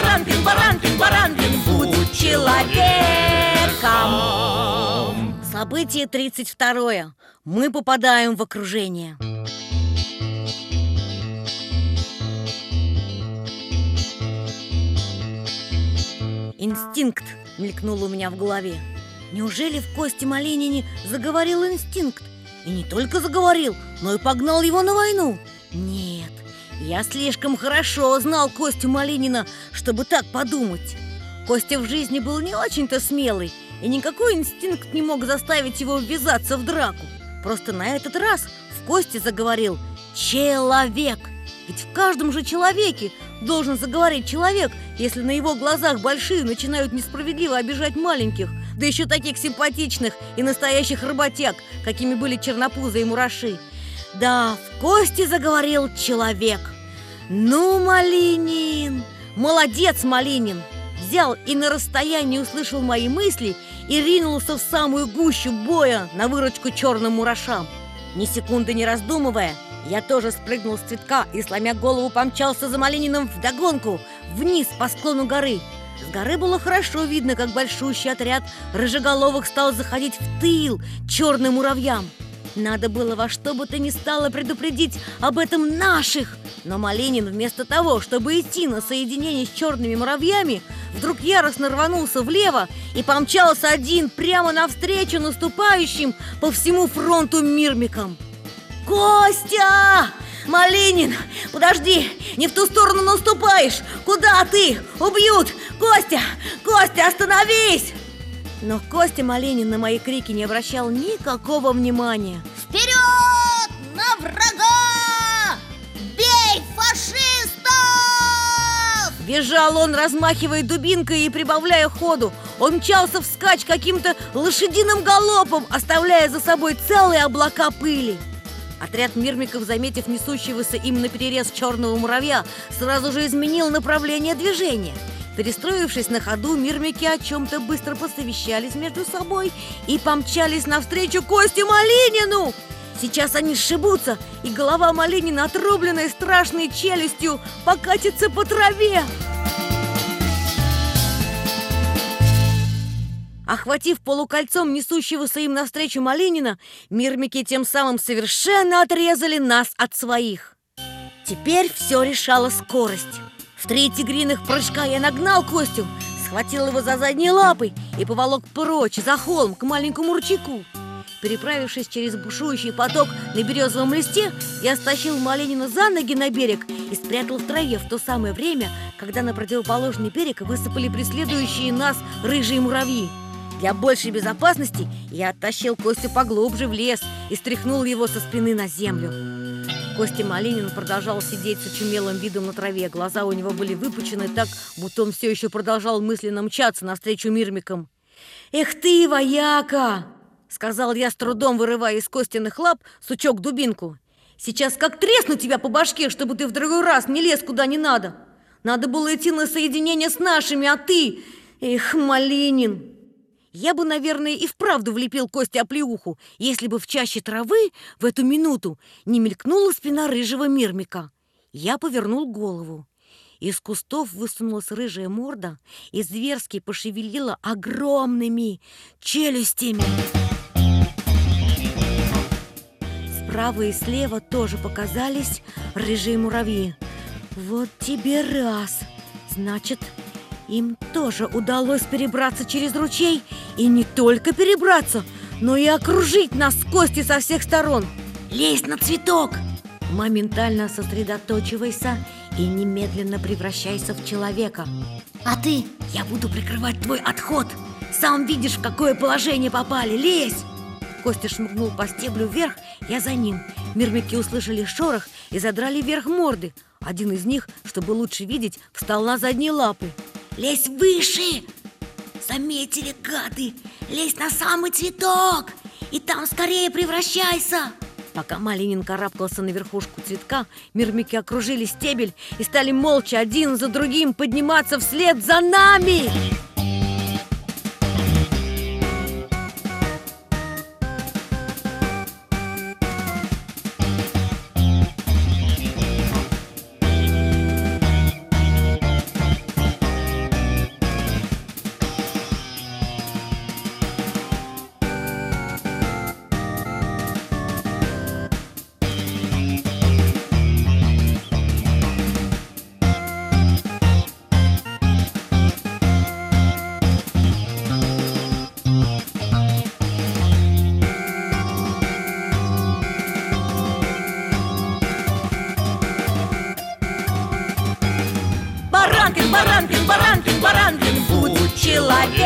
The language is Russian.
баран, пин, баран, пин, баран, пин, будь человеком. Событие 32. Мы попадаем в окружение. Инстинкт мелькнул у меня в голове. Неужели в Косте Малинине заговорил инстинкт? И не только заговорил, но и погнал его на войну? Нет, я слишком хорошо знал Костю Малинина, чтобы так подумать. Костя в жизни был не очень-то смелый, и никакой инстинкт не мог заставить его ввязаться в драку. Просто на этот раз в Косте заговорил человек. Ведь в каждом же человеке должен заговорить человек, если на его глазах большие начинают несправедливо обижать маленьких, да еще таких симпатичных и настоящих работяг, какими были чернопузы и мураши. Да, в Косте заговорил человек. Ну, Малинин, молодец, Малинин! Взял и на расстоянии услышал мои мысли и ринулся в самую гущу боя на выручку черным мурашам. Ни секунды не раздумывая, я тоже спрыгнул с цветка и, сломя голову, помчался за Малининым вдогонку, вниз по склону горы. С горы было хорошо видно, как большущий отряд рыжеголовых стал заходить в тыл черным муравьям. Надо было во что бы то ни стало предупредить об этом наших. Но Малинин вместо того, чтобы идти на соединение с черными муравьями, вдруг яростно рванулся влево и помчался один прямо навстречу наступающим по всему фронту мирмикам. Костя! Малинин, подожди, не в ту сторону наступаешь! Куда ты? Убьют! Костя! Костя, остановись! Но Костя Малинин на мои крики не обращал никакого внимания Вперед! На врага! Бей фашистов! Бежал он, размахивая дубинкой и прибавляя ходу Он мчался вскачь каким-то лошадиным галопом, оставляя за собой целые облака пыли Отряд мирмиков, заметив несущегося им на перерез черного муравья, сразу же изменил направление движения. Перестроившись на ходу, мирмики о чем-то быстро посовещались между собой и помчались навстречу Косте Малинину. Сейчас они сшибутся, и голова Малинина, отрубленная страшной челюстью, покатится по траве. Охватив полукольцом несущегося им навстречу Малинина, мирмики тем самым совершенно отрезали нас от своих. Теперь все решала скорость. В три тигриных прыжка я нагнал Костю, схватил его за задние лапы и поволок прочь за холм к маленькому ручейку. Переправившись через бушующий поток на березовом листе, я стащил Малинина за ноги на берег и спрятал в траве в то самое время, когда на противоположный берег высыпали преследующие нас рыжие муравьи. Для большей безопасности я оттащил Костю поглубже в лес и стряхнул его со спины на землю. Костя Малинин продолжал сидеть с очумелым видом на траве. Глаза у него были выпучены так, будто он все еще продолжал мысленно мчаться навстречу мирмикам. «Эх ты, вояка!» — сказал я с трудом, вырывая из Костиных лап сучок-дубинку. «Сейчас как тресну тебя по башке, чтобы ты в другой раз не лез куда не надо! Надо было идти на соединение с нашими, а ты... Эх, Малинин!» Я бы, наверное, и вправду влепил Косте оплеуху, если бы в чаще травы в эту минуту не мелькнула спина рыжего мирмика. Я повернул голову. Из кустов высунулась рыжая морда и зверски пошевелила огромными челюстями. Справа и слева тоже показались рыжие муравьи. Вот тебе раз! Значит, им тоже удалось перебраться через ручей и не только перебраться, но и окружить нас с кости со всех сторон. Лезь на цветок! Моментально сосредоточивайся и немедленно превращайся в человека. А ты? Я буду прикрывать твой отход. Сам видишь, в какое положение попали. Лезь! Костя шмыгнул по стеблю вверх, я за ним. Мирмики услышали шорох и задрали вверх морды. Один из них, чтобы лучше видеть, встал на задние лапы. Лезь выше! Заметили, гады! Лезь на самый цветок! И там скорее превращайся! Пока Малинин карабкался на верхушку цветка, мирмики окружили стебель и стали молча один за другим подниматься вслед за нами! Баранкин, Баранкин, Баранкин, Баранкин, будь человеком